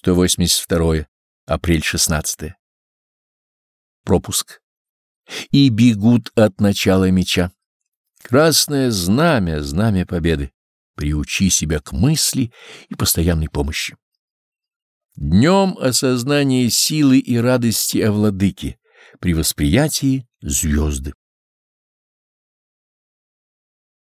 182. Апрель 16. Пропуск. И бегут от начала меча. Красное знамя, знамя победы. Приучи себя к мысли и постоянной помощи. Днем осознание силы и радости о владыке, при восприятии звезды.